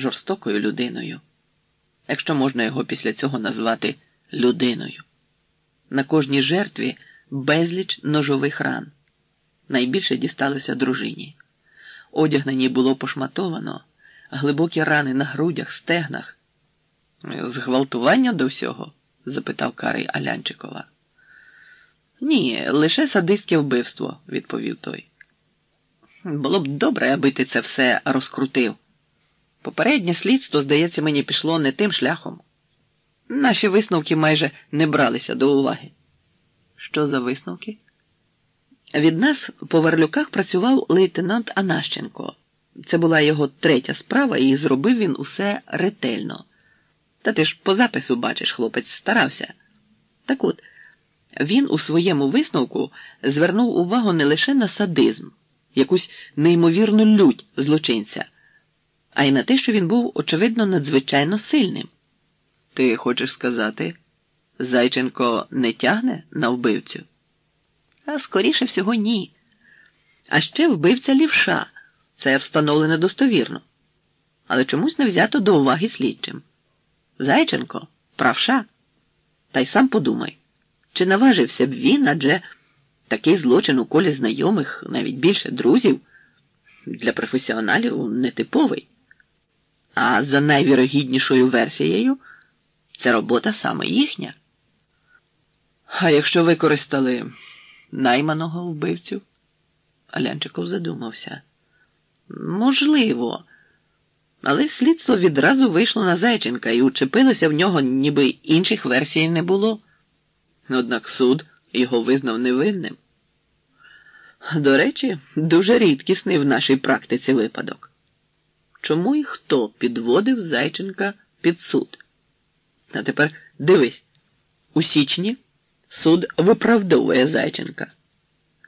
жорстокою людиною, якщо можна його після цього назвати людиною. На кожній жертві безліч ножових ран. Найбільше дісталося дружині. Одяг на ній було пошматовано, глибокі рани на грудях, стегнах. Зґвалтування до всього? запитав Карий Алянчикова. Ні, лише садистське вбивство, відповів той. Було б добре, аби ти це все розкрутив. Попереднє слідство, здається, мені пішло не тим шляхом. Наші висновки майже не бралися до уваги. Що за висновки? Від нас по Верлюках працював лейтенант Анащенко. Це була його третя справа, і зробив він усе ретельно. Та ти ж по запису бачиш, хлопець старався. Так от, він у своєму висновку звернув увагу не лише на садизм, якусь неймовірну лють злочинця, а й на те, що він був, очевидно, надзвичайно сильним. Ти хочеш сказати, Зайченко не тягне на вбивцю? А скоріше всього, ні. А ще вбивця лівша. Це встановлено достовірно. Але чомусь не взято до уваги слідчим. Зайченко, правша. Та й сам подумай, чи наважився б він, адже такий злочин у колі знайомих, навіть більше друзів, для професіоналів нетиповий. А за найвірогіднішою версією це робота саме їхня. А якщо використали найманого вбивцю? Алянчиков задумався. Можливо. Але слідство відразу вийшло на Зайченка і учепилося в нього, ніби інших версій не було. Однак суд його визнав невинним. До речі, дуже рідкісний в нашій практиці випадок. Чому і хто підводив Зайченка під суд? А тепер дивись, у січні суд виправдовує Зайченка,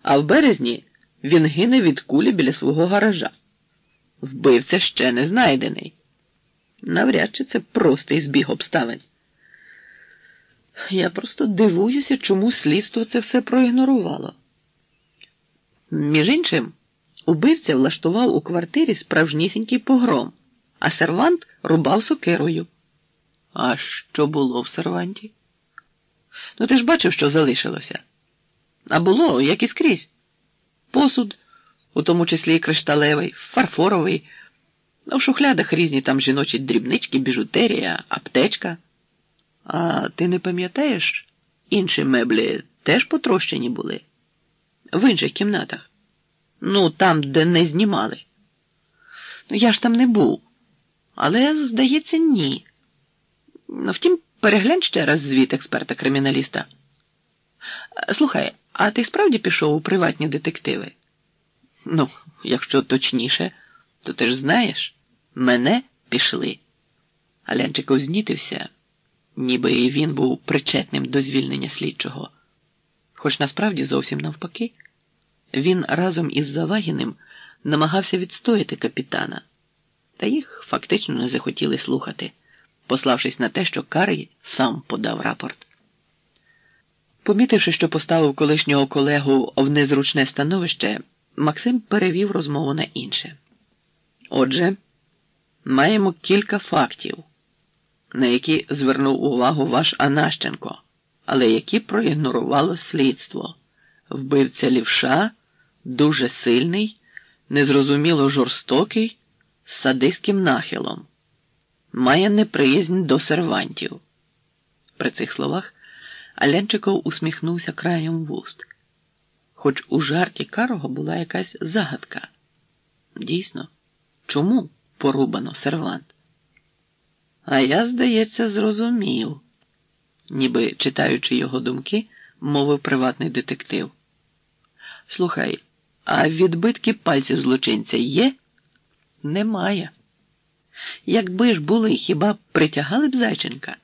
а в березні він гине від кулі біля свого гаража. Вбивця ще не знайдений. Навряд чи це простий збіг обставин. Я просто дивуюся, чому слідство це все проігнорувало. Між іншим, убивця влаштував у квартирі справжнісінький погром, а сервант рубав сокирою. А що було в серванті? Ну, ти ж бачив, що залишилося. А було, як і скрізь. Посуд, у тому числі і кришталевий, фарфоровий, а в шухлядах різні там жіночі дрібнички, біжутерія, аптечка. А ти не пам'ятаєш, інші меблі теж потрощені були? В інших кімнатах. Ну, там, де не знімали. Ну, я ж там не був. Але, здається, ні. Втім, переглянь ще раз звіт експерта-криміналіста. Слухай, а ти справді пішов у приватні детективи? Ну, якщо точніше, то ти ж знаєш, мене пішли. Алянчиков знітився, ніби і він був причетним до звільнення слідчого. Хоч насправді зовсім навпаки, він разом із Завагіним намагався відстояти капітана, та їх фактично не захотіли слухати, пославшись на те, що Карий сам подав рапорт. Помітивши, що поставив колишнього колегу в незручне становище, Максим перевів розмову на інше. Отже, маємо кілька фактів, на які звернув увагу ваш Анащенко, але які проігнорувало слідство. Вбивця лівша дуже сильний, незрозуміло жорстокий, з садистським нахилом, має неприязнь до сервантів. При цих словах Алянчиков усміхнувся краєм вуст хоч у жарті Карого була якась загадка. Дійсно, чому порубано сервант? А я, здається, зрозумів, ніби читаючи його думки, мовив приватний детектив. Слухай, а відбитки пальців злочинця є? Немає. Якби ж були, хіба притягали б Зайченка?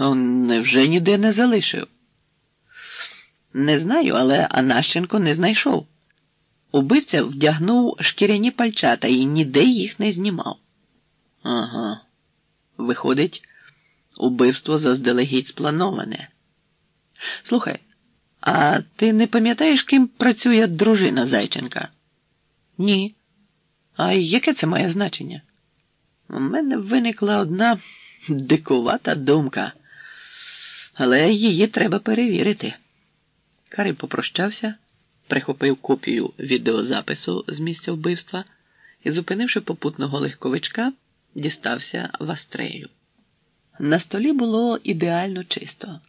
Он невже ніде не залишив? Не знаю, але Анащенко не знайшов. Убивця вдягнув шкіряні пальчата і ніде їх не знімав. Ага. Виходить, убивство заздалегідь сплановане. Слухай, а ти не пам'ятаєш, ким працює дружина Зайченка? Ні. А яке це має значення? У мене виникла одна дикувата думка, але її треба перевірити. Карий попрощався, прихопив копію відеозапису з місця вбивства і, зупинивши попутного легковичка, дістався в астрею. На столі було ідеально чисто.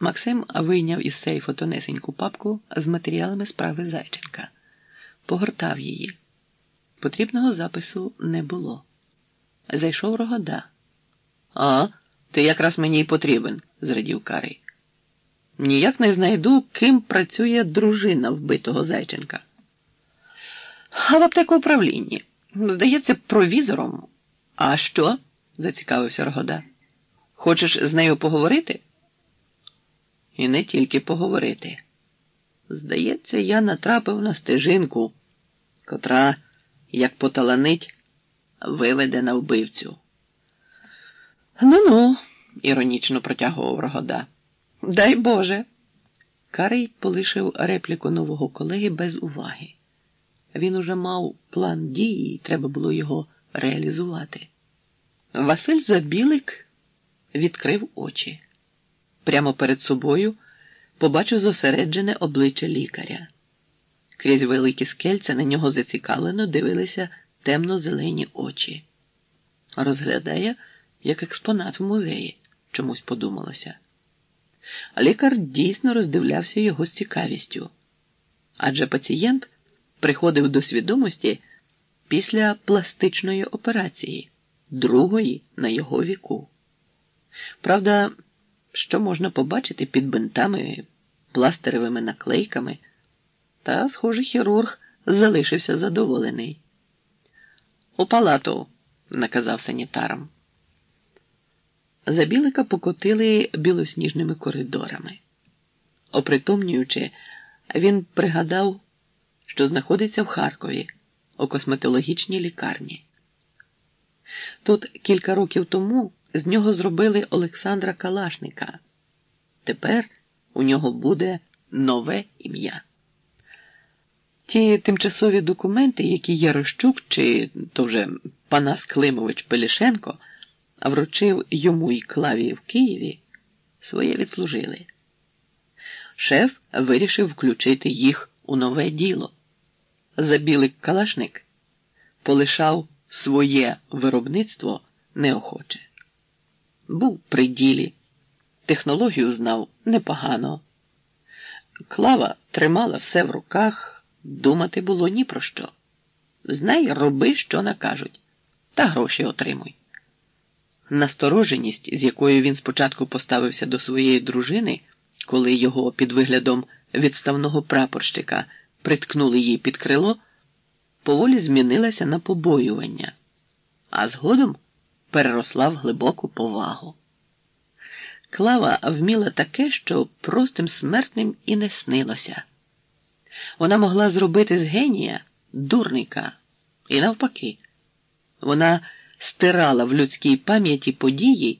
Максим вийняв із сейфу тонесеньку папку з матеріалами справи Зайченка, погортав її. Потрібного запису не було. Зайшов рогода. А, ти якраз мені й потрібен, зрадів Карий. Ніяк не знайду, ким працює дружина вбитого Зайченка. А в аптеку управлінні. Здається, провізором. А що? зацікавився Рогода. Хочеш з нею поговорити? І не тільки поговорити. Здається, я натрапив на стежинку, котра, як поталанить, виведе на вбивцю. Ну ну, іронічно протягував Рогода. Дай Боже. Карий полишив репліку нового колеги без уваги. Він уже мав план дії, і треба було його реалізувати. Василь Забілик відкрив очі. Прямо перед собою побачив зосереджене обличчя лікаря. Крізь великі скельця на нього зацікавлено дивилися темно-зелені очі. Розглядає, як експонат в музеї, чомусь подумалося. Лікар дійсно роздивлявся його з цікавістю, адже пацієнт приходив до свідомості після пластичної операції, другої на його віку. Правда, що можна побачити під бинтами, пластеревими наклейками, та, схоже, хірург залишився задоволений. У палату, наказав санітарам. Забілика покотили білосніжними коридорами. Опритомнюючи, він пригадав, що знаходиться в Харкові у косметологічній лікарні. Тут кілька років тому з нього зробили Олександра Калашника. Тепер у нього буде нове ім'я. Ті тимчасові документи, які Ярощук чи то вже Панас Климович Пелішенко вручив йому і клавії в Києві, своє відслужили. Шеф вирішив включити їх у нове діло. Забілик Калашник полишав своє виробництво неохоче. Був при ділі, технологію знав непогано. Клава тримала все в руках, думати було ні про що. Знай, роби, що накажуть, та гроші отримуй. Настороженість, з якою він спочатку поставився до своєї дружини, коли його під виглядом відставного прапорщика приткнули їй під крило, поволі змінилася на побоювання, а згодом переросла в глибоку повагу. Клава вміла таке, що простим смертним і не снилося. Вона могла зробити з генія дурника, і навпаки, вона стирала в людській пам'яті події.